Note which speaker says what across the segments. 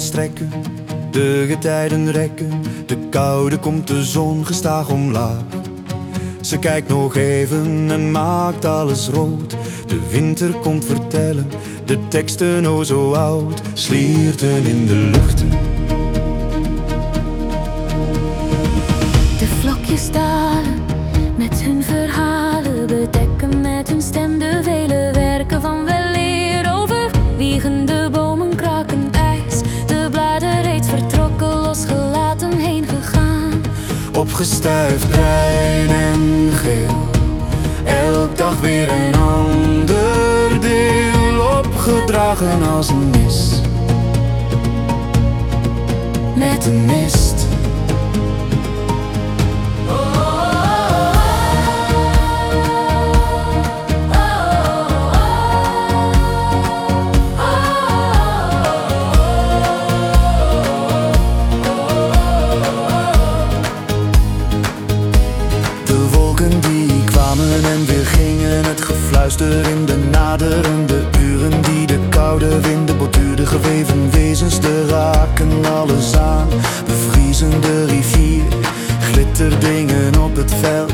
Speaker 1: strekken, de getijden rekken. De koude komt de zon gestaag omlaag. Ze kijkt nog even en maakt alles rood. De winter komt vertellen, de teksten o zo oud, slierten in de luchten. Opgestuifd bruin en geel, elk dag weer een ander deel, opgedragen als een mis. Met de mist. In de naderende uren die de koude winden borduurde, geweven wezens te raken alles aan. Bevriezende rivier, glitterdingen op het veld.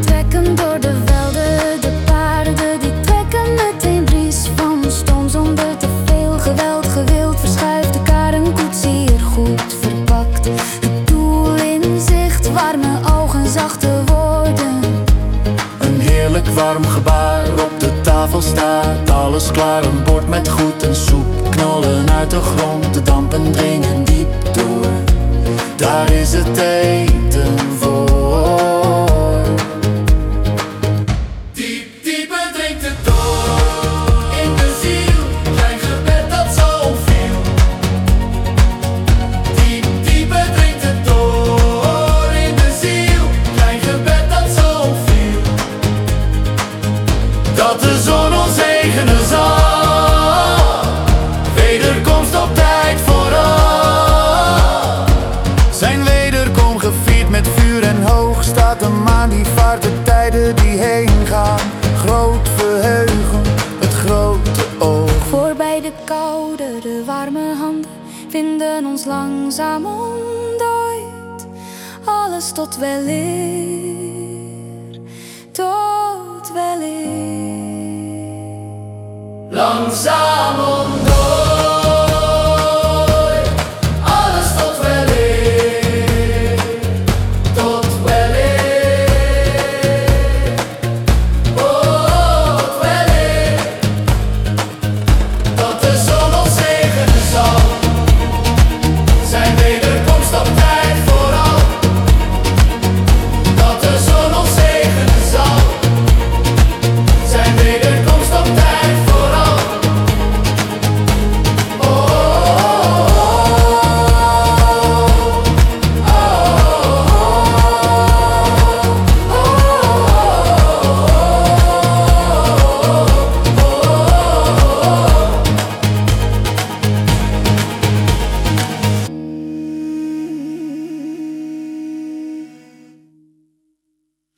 Speaker 2: Trekken door de velden, de paarden die trekken met een bries van stoom zonder te veel geweld. Gewild verschuift de kar een koetsier goed verpakt. Het doel in zicht, warme ogen, zachte woorden.
Speaker 1: Een heerlijk warm gebaar de tafel staat. Alles klaar, een bord met goed en soep. Knollen uit de grond, de dampen dringen diep door. Daar is het eten staat de maan die vaart de tijden die heen gaan. Groot verheugen, het grote oog.
Speaker 2: Voorbij de koude, de warme handen vinden ons langzaam ontdooid. Alles tot weleer, tot weleer.
Speaker 1: Langzaam ontdooid.